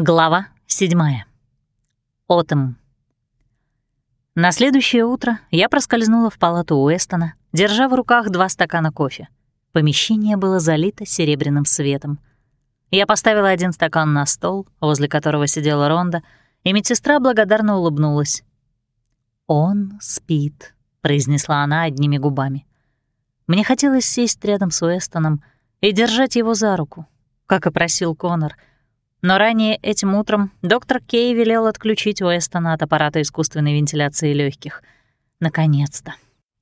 Глава седьмая. Отом. На следующее утро я проскользнула в палату Уэстона, держа в руках два стакана кофе. Помещение было залито серебряным светом. Я поставила один стакан на стол, возле которого сидела Ронда, и медсестра благодарно улыбнулась. «Он спит», — произнесла она одними губами. Мне хотелось сесть рядом с Уэстоном и держать его за руку, как и просил Конор — но ранее этим утром доктор Кей велел отключить Уэстона от аппарата искусственной вентиляции легких. Наконец-то.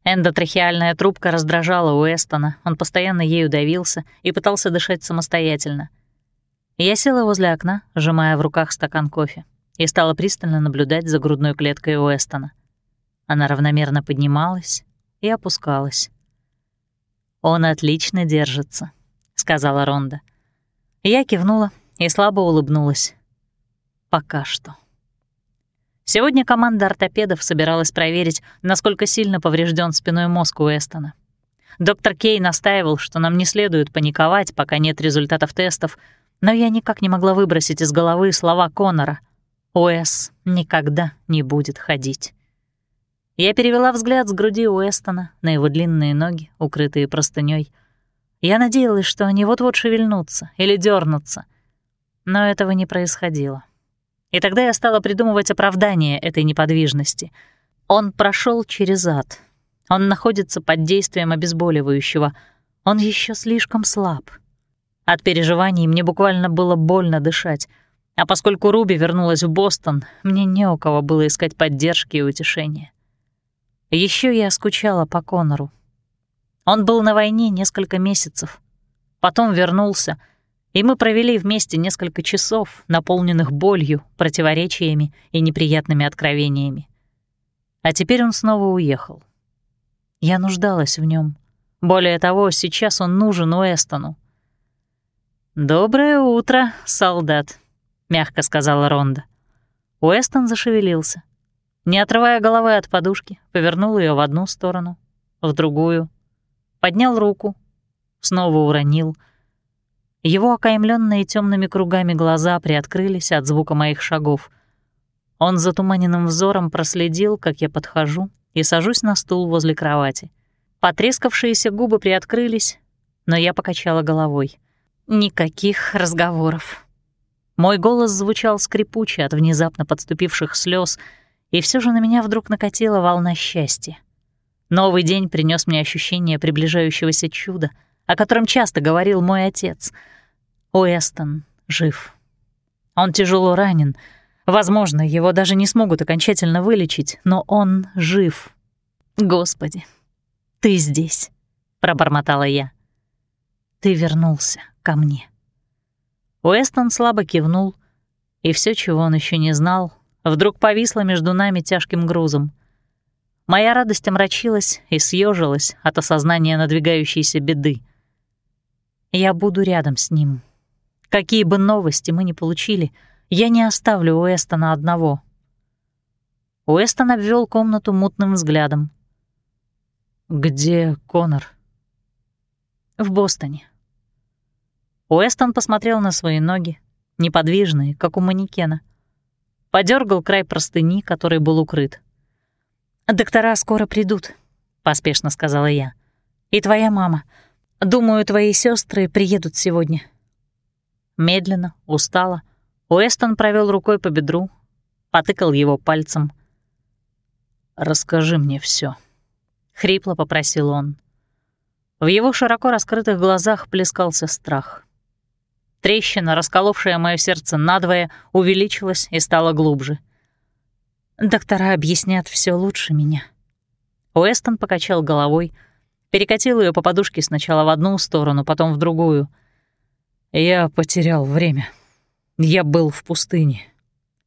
Эндотрахеальная трубка раздражала Уэстона, он постоянно ею давился и пытался дышать самостоятельно. Я села возле окна, сжимая в руках стакан кофе, и стала пристально наблюдать за грудной клеткой Уэстона. Она равномерно поднималась и опускалась. «Он отлично держится», — сказала Ронда. Я кивнула и слабо улыбнулась. Пока что. Сегодня команда ортопедов собиралась проверить, насколько сильно поврежден спиной мозг Уэстона. Доктор Кей настаивал, что нам не следует паниковать, пока нет результатов тестов, но я никак не могла выбросить из головы слова Конора. Уэс никогда не будет ходить. Я перевела взгляд с груди Уэстона на его длинные ноги, укрытые простыней. Я надеялась, что они вот-вот шевельнутся или дернутся — но этого не происходило. И тогда я стала придумывать оправдание этой неподвижности. Он прошел через ад. Он находится под действием обезболивающего. Он еще слишком слаб. От переживаний мне буквально было больно дышать. А поскольку Руби вернулась в Бостон, мне не у кого было искать поддержки и утешения. Еще я скучала по Конору. Он был на войне несколько месяцев. Потом вернулся — и мы провели вместе несколько часов, наполненных болью, противоречиями и неприятными откровениями. А теперь он снова уехал. Я нуждалась в нем. Более того, сейчас он нужен Уэстону. «Доброе утро, солдат», — мягко сказала Ронда. Уэстон зашевелился. Не отрывая головы от подушки, повернул ее в одну сторону, в другую, поднял руку, снова уронил — его окаймленные темными кругами глаза приоткрылись от звука моих шагов. Он затуманенным взором проследил, как я подхожу и сажусь на стул возле кровати. Потрескавшиеся губы приоткрылись, но я покачала головой. Никаких разговоров. Мой голос звучал скрипуче от внезапно подступивших слез, и все же на меня вдруг накатила волна счастья. Новый день принес мне ощущение приближающегося чуда, о котором часто говорил мой отец — Уэстон жив. Он тяжело ранен. Возможно, его даже не смогут окончательно вылечить, но он жив. Господи, ты здесь, пробормотала я. Ты вернулся ко мне. Уэстон слабо кивнул, и все, чего он еще не знал, вдруг повисло между нами тяжким грузом. Моя радость омрачилась и съежилась от осознания надвигающейся беды. Я буду рядом с ним, Какие бы новости мы ни получили, я не оставлю Уэстона одного. Уэстон обвел комнату мутным взглядом. «Где Конор?» «В Бостоне». Уэстон посмотрел на свои ноги, неподвижные, как у манекена. Подергал край простыни, который был укрыт. «Доктора скоро придут», — поспешно сказала я. «И твоя мама. Думаю, твои сестры приедут сегодня». Медленно, устало, Уэстон провел рукой по бедру, потыкал его пальцем. «Расскажи мне все, хрипло попросил он. В его широко раскрытых глазах плескался страх. Трещина, расколовшая мое сердце надвое, увеличилась и стала глубже. «Доктора объяснят все лучше меня». Уэстон покачал головой, перекатил ее по подушке сначала в одну сторону, потом в другую — я потерял время. Я был в пустыне.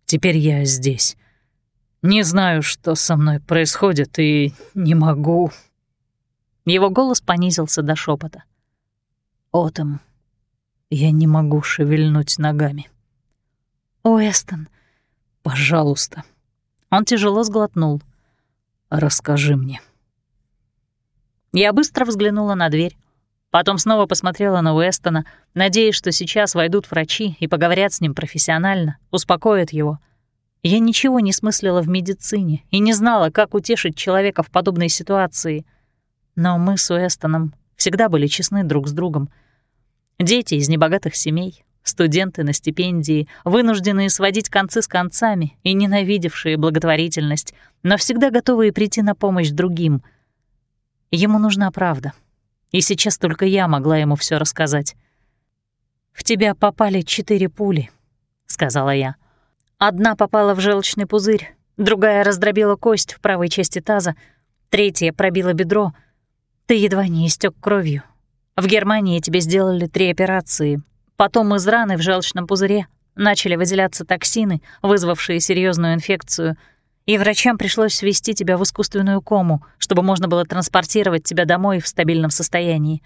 Теперь я здесь. Не знаю, что со мной происходит, и не могу. Его голос понизился до шепота. Отом, я не могу шевельнуть ногами. Уэстон, пожалуйста. Он тяжело сглотнул. Расскажи мне. Я быстро взглянула на дверь. Потом снова посмотрела на Уэстона, надеясь, что сейчас войдут врачи и поговорят с ним профессионально, успокоят его. Я ничего не смыслила в медицине и не знала, как утешить человека в подобной ситуации. Но мы с Уэстоном всегда были честны друг с другом. Дети из небогатых семей, студенты на стипендии, вынужденные сводить концы с концами и ненавидевшие благотворительность, но всегда готовые прийти на помощь другим. Ему нужна правда. И сейчас только я могла ему все рассказать. «В тебя попали четыре пули», — сказала я. «Одна попала в желчный пузырь, другая раздробила кость в правой части таза, третья пробила бедро. Ты едва не истек кровью. В Германии тебе сделали три операции, Потом из раны в желчном пузыре начали выделяться токсины, вызвавшие серьезную инфекцию, и врачам пришлось ввести тебя в искусственную кому, чтобы можно было транспортировать тебя домой в стабильном состоянии.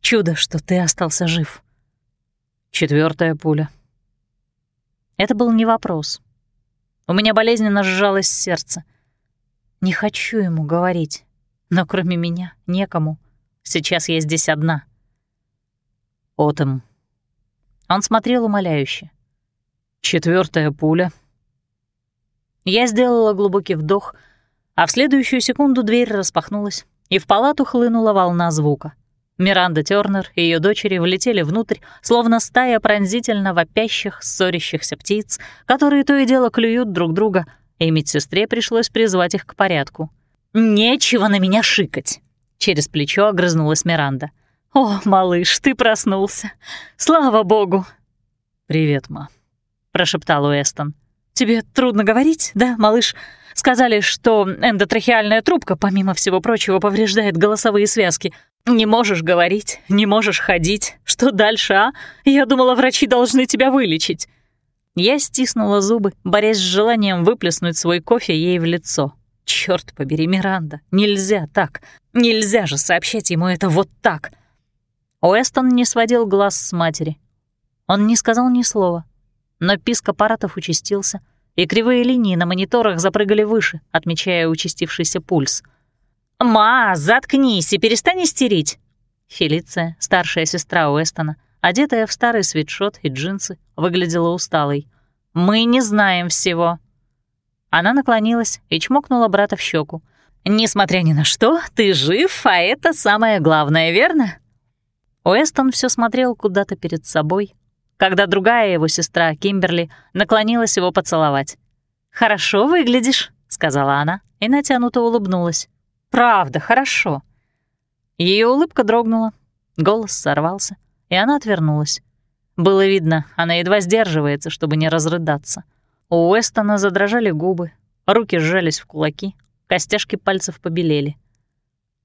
Чудо, что ты остался жив. Четвертая пуля. Это был не вопрос. У меня болезненно сжалось сердце. Не хочу ему говорить, но кроме меня некому. Сейчас я здесь одна. Отом он смотрел умоляюще. Четвертая пуля. Я сделала глубокий вдох, а в следующую секунду дверь распахнулась, и в палату хлынула волна звука. Миранда Тёрнер и ее дочери влетели внутрь, словно стая пронзительно вопящих, ссорящихся птиц, которые то и дело клюют друг друга, и медсестре пришлось призвать их к порядку. «Нечего на меня шикать!» — через плечо огрызнулась Миранда. «О, малыш, ты проснулся! Слава богу!» «Привет, ма», — прошептал Уэстон. «Тебе трудно говорить, да, малыш? Сказали, что эндотрахеальная трубка, помимо всего прочего, повреждает голосовые связки. Не можешь говорить, не можешь ходить. Что дальше, а? Я думала, врачи должны тебя вылечить». Я стиснула зубы, борясь с желанием выплеснуть свой кофе ей в лицо. Черт побери, Миранда, нельзя так. Нельзя же сообщать ему это вот так. Уэстон не сводил глаз с матери. Он не сказал ни слова, но писк аппаратов участился, и кривые линии на мониторах запрыгали выше, отмечая участившийся пульс. «Ма, заткнись и перестань истерить!» Фелиция, старшая сестра Уэстона, одетая в старый свитшот и джинсы, выглядела усталой. «Мы не знаем всего». Она наклонилась и чмокнула брата в щеку. «Несмотря ни на что, ты жив, а это самое главное, верно?» Уэстон все смотрел куда-то перед собой, когда другая его сестра, Кимберли, наклонилась его поцеловать. «Хорошо выглядишь», — сказала она и натянуто улыбнулась. «Правда, хорошо». Ее улыбка дрогнула, голос сорвался, и она отвернулась. Было видно, она едва сдерживается, чтобы не разрыдаться. У Уэстона задрожали губы, руки сжались в кулаки, костяшки пальцев побелели.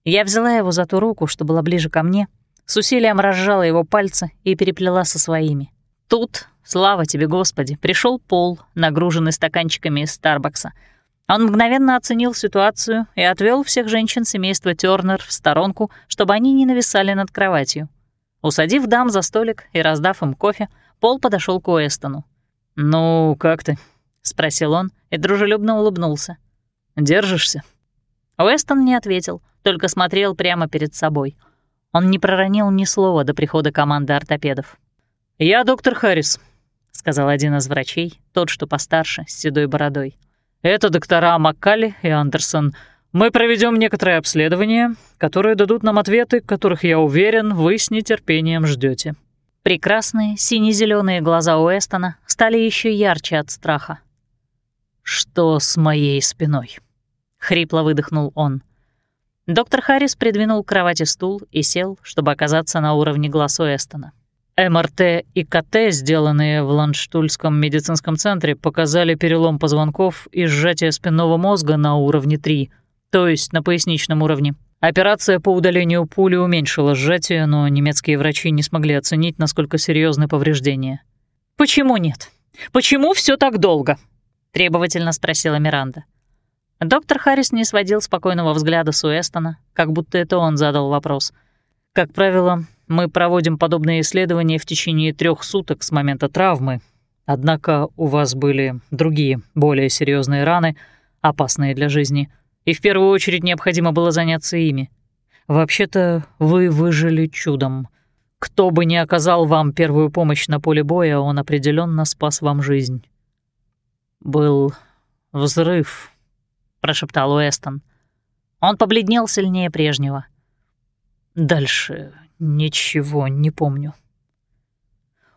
Я взяла его за ту руку, что была ближе ко мне, — с усилием разжала его пальцы и переплела со своими. Тут, слава тебе, Господи, пришел Пол, нагруженный стаканчиками из Старбакса. Он мгновенно оценил ситуацию и отвел всех женщин семейства Тёрнер в сторонку, чтобы они не нависали над кроватью. Усадив дам за столик и раздав им кофе, Пол подошел к Уэстону. «Ну, как ты?» — спросил он и дружелюбно улыбнулся. «Держишься?» Уэстон не ответил, только смотрел прямо перед собой — он не проронил ни слова до прихода команды ортопедов. «Я доктор Харрис», — сказал один из врачей, тот, что постарше, с седой бородой. «Это доктора Маккали и Андерсон. Мы проведем некоторые обследования, которые дадут нам ответы, которых, я уверен, вы с нетерпением ждете. Прекрасные сине зеленые глаза Уэстона стали еще ярче от страха. «Что с моей спиной?» — хрипло выдохнул он. Доктор Харрис придвинул к кровати стул и сел, чтобы оказаться на уровне глаз Эстона. МРТ и КТ, сделанные в Ланштульском медицинском центре, показали перелом позвонков и сжатие спинного мозга на уровне 3, то есть на поясничном уровне. Операция по удалению пули уменьшила сжатие, но немецкие врачи не смогли оценить, насколько серьезны повреждения. «Почему нет? Почему все так долго?» — требовательно спросила Миранда. Доктор Харрис не сводил спокойного взгляда с Уэстона, как будто это он задал вопрос. «Как правило, мы проводим подобные исследования в течение трех суток с момента травмы. Однако у вас были другие, более серьезные раны, опасные для жизни, и в первую очередь необходимо было заняться ими. Вообще-то вы выжили чудом. Кто бы ни оказал вам первую помощь на поле боя, он определенно спас вам жизнь. Был взрыв, прошептал Уэстон. Он побледнел сильнее прежнего. Дальше ничего не помню.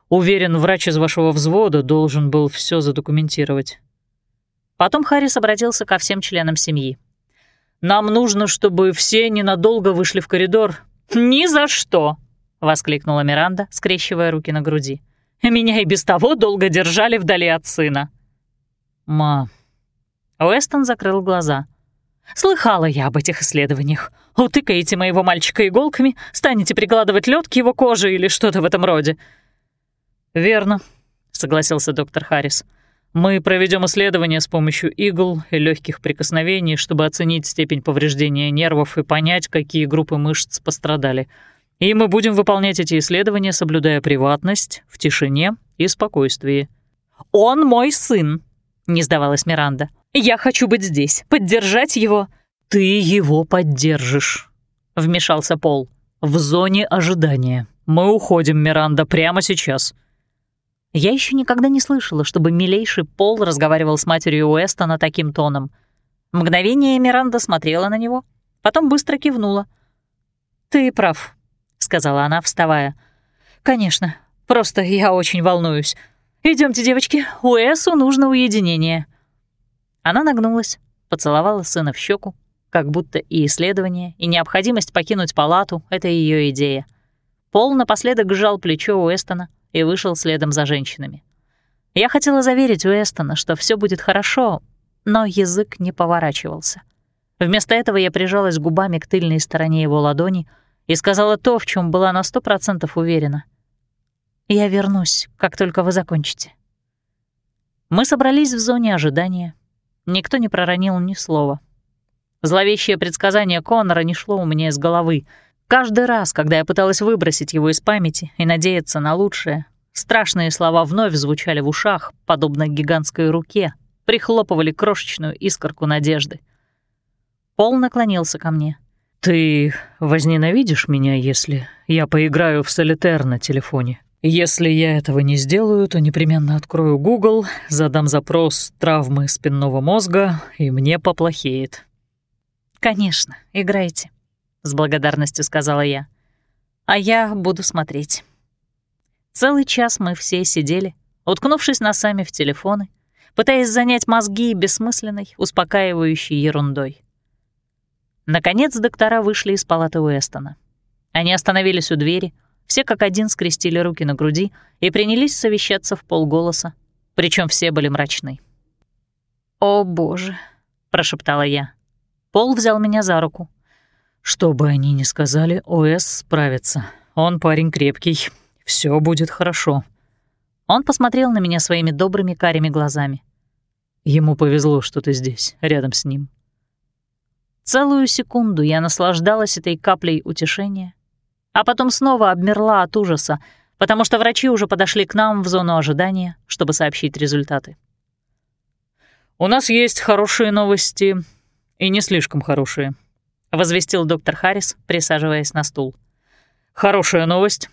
Уверен, врач из вашего взвода должен был все задокументировать. Потом Харрис обратился ко всем членам семьи. «Нам нужно, чтобы все ненадолго вышли в коридор». «Ни за что!» — воскликнула Миранда, скрещивая руки на груди. «Меня и без того долго держали вдали от сына». «Ма...» Уэстон закрыл глаза. «Слыхала я об этих исследованиях. Утыкаете моего мальчика иголками, станете прикладывать лед к его коже или что-то в этом роде. «Верно», — согласился доктор Харрис. «Мы проведем исследование с помощью игл и легких прикосновений, чтобы оценить степень повреждения нервов и понять, какие группы мышц пострадали. И мы будем выполнять эти исследования, соблюдая приватность, в тишине и спокойствии». «Он мой сын», — не сдавалась Миранда. «Я хочу быть здесь, поддержать его». «Ты его поддержишь», — вмешался Пол. «В зоне ожидания. Мы уходим, Миранда, прямо сейчас». Я еще никогда не слышала, чтобы милейший Пол разговаривал с матерью Уэстона таким тоном. Мгновение Миранда смотрела на него, потом быстро кивнула. «Ты прав», — сказала она, вставая. «Конечно, просто я очень волнуюсь. Идемте, девочки, Уэсу нужно уединение». Она нагнулась, поцеловала сына в щеку, как будто и исследование, и необходимость покинуть палату — это ее идея. Пол напоследок сжал плечо Уэстона, и вышел следом за женщинами. Я хотела заверить Уэстона, что все будет хорошо, но язык не поворачивался. Вместо этого я прижалась губами к тыльной стороне его ладони и сказала то, в чем была на сто процентов уверена. «Я вернусь, как только вы закончите». Мы собрались в зоне ожидания. Никто не проронил ни слова. Зловещее предсказание Конора не шло у меня из головы — Каждый раз, когда я пыталась выбросить его из памяти и надеяться на лучшее, страшные слова вновь звучали в ушах, подобно гигантской руке, прихлопывали крошечную искорку надежды. Пол наклонился ко мне. «Ты возненавидишь меня, если я поиграю в солитер на телефоне? Если я этого не сделаю, то непременно открою Google, задам запрос «травмы спинного мозга», и мне поплохеет». «Конечно, играйте», с благодарностью сказала я. А я буду смотреть. Целый час мы все сидели, уткнувшись носами в телефоны, пытаясь занять мозги бессмысленной, успокаивающей ерундой. Наконец доктора вышли из палаты Уэстона. Они остановились у двери, все как один скрестили руки на груди и принялись совещаться в полголоса, причем все были мрачны. «О, боже!» — прошептала я. Пол взял меня за руку, что бы они ни сказали, ОС справится. Он парень крепкий. Все будет хорошо. Он посмотрел на меня своими добрыми карими глазами. Ему повезло, что ты здесь, рядом с ним. Целую секунду я наслаждалась этой каплей утешения, а потом снова обмерла от ужаса, потому что врачи уже подошли к нам в зону ожидания, чтобы сообщить результаты. «У нас есть хорошие новости и не слишком хорошие», — возвестил доктор Харрис, присаживаясь на стул. «Хорошая новость.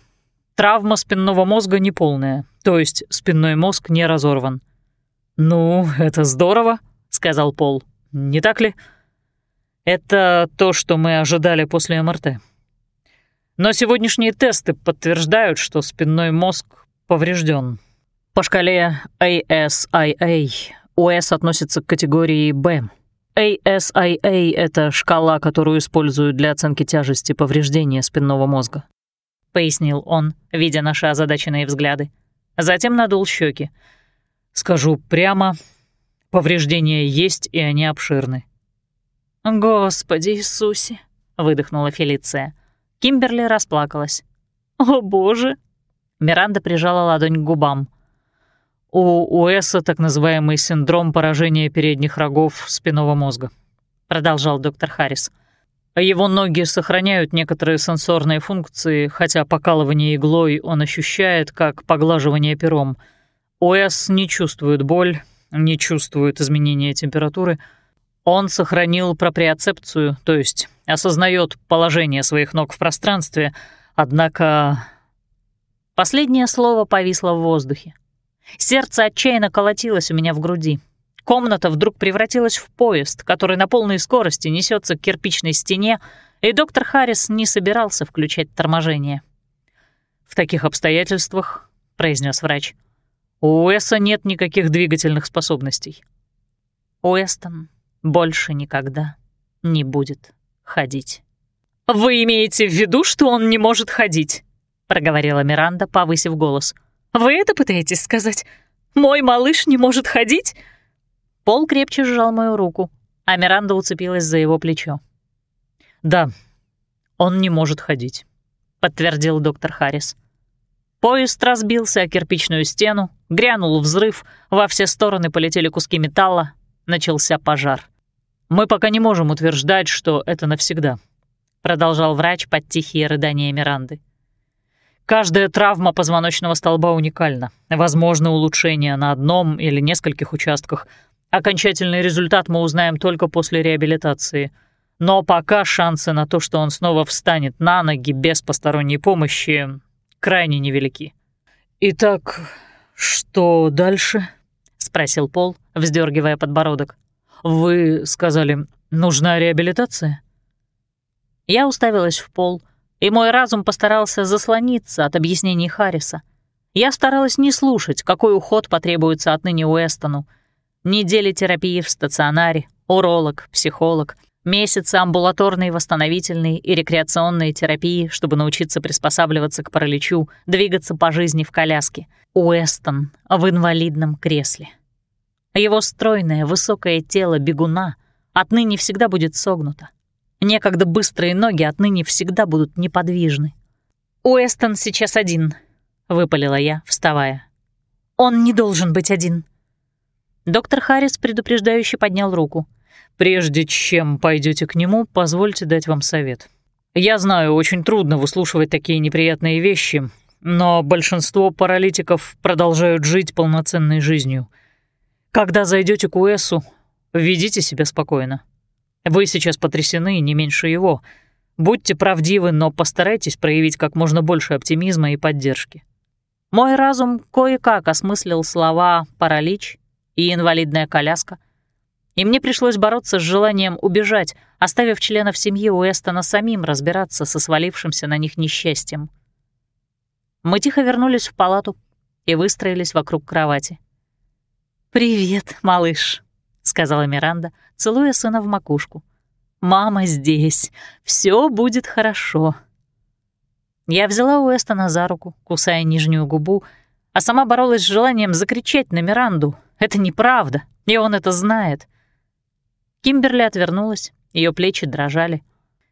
Травма спинного мозга неполная, то есть спинной мозг не разорван». «Ну, это здорово», — сказал Пол. «Не так ли?» «Это то, что мы ожидали после МРТ. Но сегодняшние тесты подтверждают, что спинной мозг поврежден. По шкале ASIA ОС относится к категории «Б», ASIA — это шкала, которую используют для оценки тяжести повреждения спинного мозга», — пояснил он, видя наши озадаченные взгляды. Затем надул щеки. «Скажу прямо, повреждения есть, и они обширны». «Господи Иисусе!» — выдохнула Фелиция. Кимберли расплакалась. «О, боже!» Миранда прижала ладонь к губам. У Уэса так называемый синдром поражения передних рогов спинного мозга, продолжал доктор Харрис. Его ноги сохраняют некоторые сенсорные функции, хотя покалывание иглой он ощущает как поглаживание пером. Уэс не чувствует боль, не чувствует изменения температуры. Он сохранил проприоцепцию, то есть осознает положение своих ног в пространстве, однако... Последнее слово повисло в воздухе. Сердце отчаянно колотилось у меня в груди. Комната вдруг превратилась в поезд, который на полной скорости несется к кирпичной стене, и доктор Харрис не собирался включать торможение. «В таких обстоятельствах», — произнес врач, — «у Уэса нет никаких двигательных способностей». Уэстон больше никогда не будет ходить. «Вы имеете в виду, что он не может ходить?» — проговорила Миранда, повысив голос. «Вы это пытаетесь сказать? Мой малыш не может ходить?» Пол крепче сжал мою руку, а Миранда уцепилась за его плечо. «Да, он не может ходить», — подтвердил доктор Харрис. Поезд разбился о кирпичную стену, грянул взрыв, во все стороны полетели куски металла, начался пожар. «Мы пока не можем утверждать, что это навсегда», — продолжал врач под тихие рыдания Миранды. «Каждая травма позвоночного столба уникальна. Возможно улучшение на одном или нескольких участках. Окончательный результат мы узнаем только после реабилитации. Но пока шансы на то, что он снова встанет на ноги без посторонней помощи, крайне невелики». «Итак, что дальше?» — спросил Пол, вздергивая подбородок. «Вы сказали, нужна реабилитация?» Я уставилась в пол, и мой разум постарался заслониться от объяснений Харриса. Я старалась не слушать, какой уход потребуется отныне Уэстону. Недели терапии в стационаре, уролог, психолог, месяцы амбулаторной восстановительной и рекреационной терапии, чтобы научиться приспосабливаться к параличу, двигаться по жизни в коляске. Уэстон в инвалидном кресле. Его стройное, высокое тело бегуна отныне всегда будет согнуто. Некогда быстрые ноги отныне всегда будут неподвижны. «Уэстон сейчас один», — выпалила я, вставая. «Он не должен быть один». Доктор Харрис предупреждающе поднял руку. «Прежде чем пойдете к нему, позвольте дать вам совет. Я знаю, очень трудно выслушивать такие неприятные вещи, но большинство паралитиков продолжают жить полноценной жизнью — когда зайдете к Уэсу, ведите себя спокойно. Вы сейчас потрясены не меньше его. Будьте правдивы, но постарайтесь проявить как можно больше оптимизма и поддержки. Мой разум кое-как осмыслил слова «паралич» и «инвалидная коляска», и мне пришлось бороться с желанием убежать, оставив членов семьи Уэстона самим разбираться со свалившимся на них несчастьем. Мы тихо вернулись в палату и выстроились вокруг кровати. «Привет, малыш», — сказала Миранда, целуя сына в макушку. «Мама здесь. Все будет хорошо». Я взяла Уэстона за руку, кусая нижнюю губу, а сама боролась с желанием закричать на Миранду. Это неправда, и он это знает. Кимберли отвернулась, ее плечи дрожали.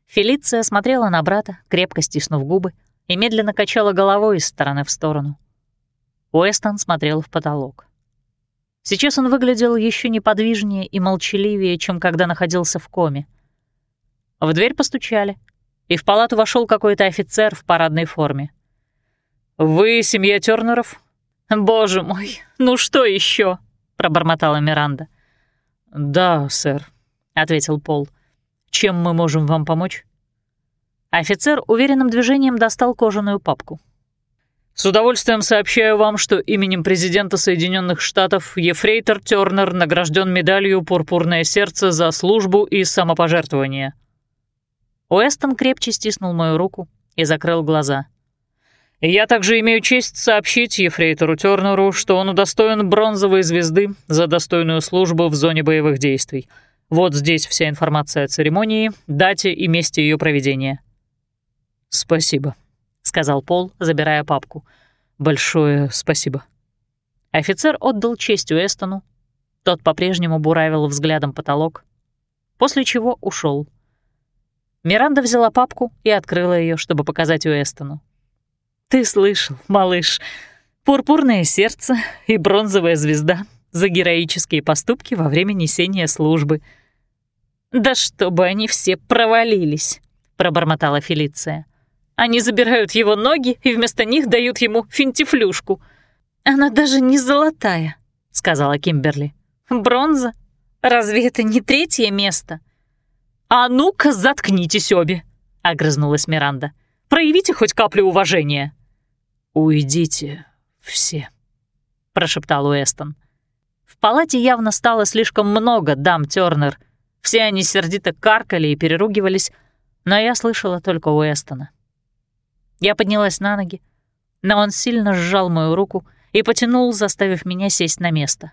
Фелиция смотрела на брата, крепко стиснув губы, и медленно качала головой из стороны в сторону. Уэстон смотрел в потолок. Сейчас он выглядел еще неподвижнее и молчаливее, чем когда находился в коме. В дверь постучали, и в палату вошел какой-то офицер в парадной форме. «Вы семья Тернеров?» «Боже мой, ну что еще? пробормотала Миранда. «Да, сэр», — ответил Пол. «Чем мы можем вам помочь?» Офицер уверенным движением достал кожаную папку. С удовольствием сообщаю вам, что именем президента Соединенных Штатов Ефрейтор Тернер награжден медалью «Пурпурное сердце» за службу и самопожертвование. Уэстон крепче стиснул мою руку и закрыл глаза. Я также имею честь сообщить Ефрейтору Тернеру, что он удостоен бронзовой звезды за достойную службу в зоне боевых действий. Вот здесь вся информация о церемонии, дате и месте ее проведения. Спасибо сказал Пол, забирая папку. «Большое спасибо». Офицер отдал честь Уэстону. Тот по-прежнему буравил взглядом потолок, после чего ушел. Миранда взяла папку и открыла ее, чтобы показать Уэстону. «Ты слышал, малыш, пурпурное сердце и бронзовая звезда за героические поступки во время несения службы». «Да чтобы они все провалились», — пробормотала Фелиция. Они забирают его ноги и вместо них дают ему финтифлюшку. «Она даже не золотая», — сказала Кимберли. «Бронза? Разве это не третье место?» «А ну-ка, заткнитесь обе!» — огрызнулась Миранда. «Проявите хоть каплю уважения!» «Уйдите все», — прошептал Уэстон. В палате явно стало слишком много дам Тёрнер. Все они сердито каркали и переругивались, но я слышала только Уэстона. Я поднялась на ноги, но он сильно сжал мою руку и потянул, заставив меня сесть на место.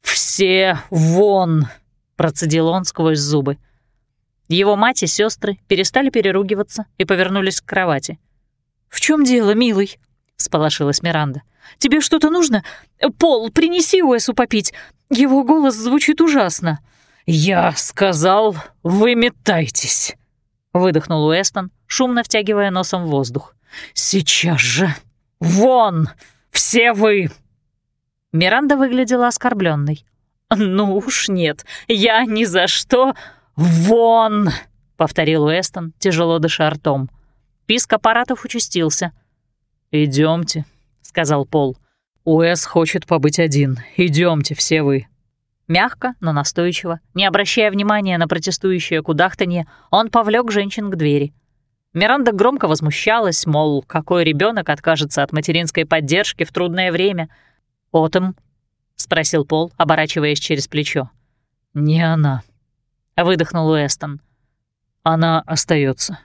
«Все вон!» — процедил он сквозь зубы. Его мать и сестры перестали переругиваться и повернулись к кровати. «В чем дело, милый?» — сполошилась Миранда. «Тебе что-то нужно? Пол, принеси Уэсу попить. Его голос звучит ужасно». «Я сказал, вы метайтесь», — выдохнул Уэстон, шумно втягивая носом воздух. «Сейчас же! Вон! Все вы!» Миранда выглядела оскорбленной. «Ну уж нет, я ни за что...» «Вон!» — повторил Уэстон, тяжело дыша ртом. Писк аппаратов участился. Идемте, сказал Пол. «Уэс хочет побыть один. Идемте все вы». Мягко, но настойчиво, не обращая внимания на протестующее кудахтанье, он повлек женщин к двери. Миранда громко возмущалась, мол, какой ребенок откажется от материнской поддержки в трудное время. «Отом?» — спросил Пол, оборачиваясь через плечо. «Не она», — выдохнул Уэстон. «Она остается.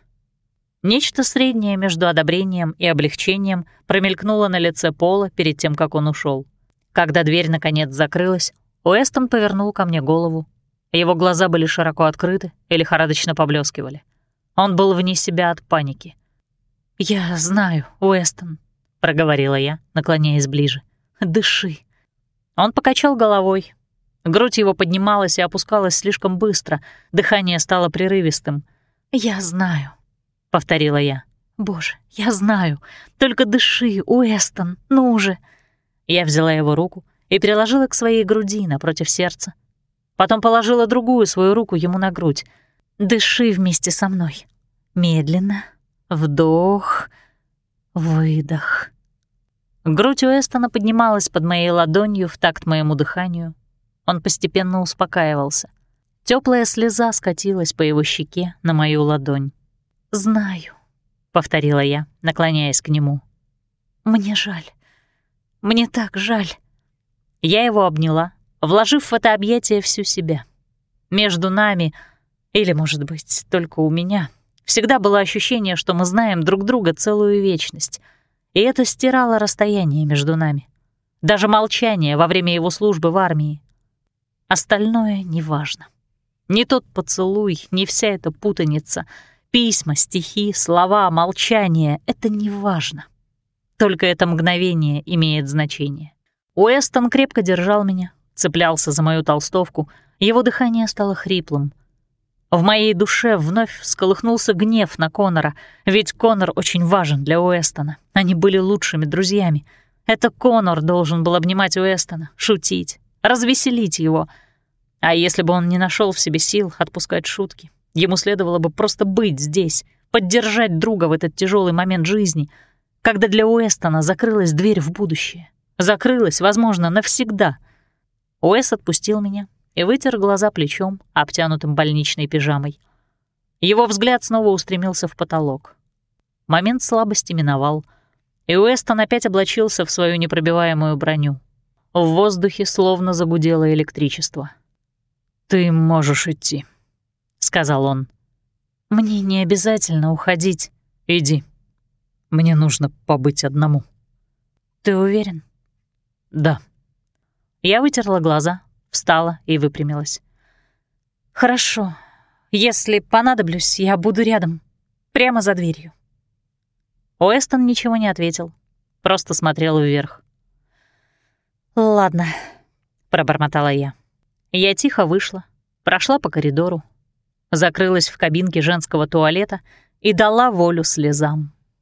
Нечто среднее между одобрением и облегчением промелькнуло на лице Пола перед тем, как он ушел. Когда дверь наконец закрылась, Уэстон повернул ко мне голову. Его глаза были широко открыты и лихорадочно поблескивали. Он был вне себя от паники. «Я знаю, Уэстон», — проговорила я, наклоняясь ближе. «Дыши». Он покачал головой. Грудь его поднималась и опускалась слишком быстро, дыхание стало прерывистым. «Я знаю», повторила я. «Боже, я знаю. Только дыши, Уэстон, ну же!» Я взяла его руку и приложила к своей груди напротив сердца. Потом положила другую свою руку ему на грудь. «Дыши вместе со мной. Медленно. Вдох. Выдох». Грудь Уэстона поднималась под моей ладонью в такт моему дыханию. Он постепенно успокаивался. Теплая слеза скатилась по его щеке на мою ладонь. «Знаю», — повторила я, наклоняясь к нему. «Мне жаль. Мне так жаль». Я его обняла, вложив в это объятие всю себя. Между нами, или, может быть, только у меня, всегда было ощущение, что мы знаем друг друга целую вечность, и это стирало расстояние между нами. Даже молчание во время его службы в армии. Остальное неважно. Ни тот поцелуй, ни вся эта путаница — Письма, стихи, слова, молчание — это не важно. Только это мгновение имеет значение. Уэстон крепко держал меня, цеплялся за мою толстовку, его дыхание стало хриплым. В моей душе вновь всколыхнулся гнев на Конора, ведь Конор очень важен для Уэстона. Они были лучшими друзьями. Это Конор должен был обнимать Уэстона, шутить, развеселить его. А если бы он не нашел в себе сил отпускать шутки, Ему следовало бы просто быть здесь, поддержать друга в этот тяжелый момент жизни, когда для Уэстона закрылась дверь в будущее. Закрылась, возможно, навсегда. Уэс отпустил меня и вытер глаза плечом, обтянутым больничной пижамой. Его взгляд снова устремился в потолок. Момент слабости миновал, и Уэстон опять облачился в свою непробиваемую броню. В воздухе словно загудело электричество. «Ты можешь идти», сказал он. «Мне не обязательно уходить. Иди. Мне нужно побыть одному». «Ты уверен?» «Да». Я вытерла глаза, встала и выпрямилась. «Хорошо. Если понадоблюсь, я буду рядом, прямо за дверью». Уэстон ничего не ответил, просто смотрел вверх. «Ладно», — пробормотала я. Я тихо вышла, прошла по коридору, закрылась в кабинке женского туалета и дала волю слезам.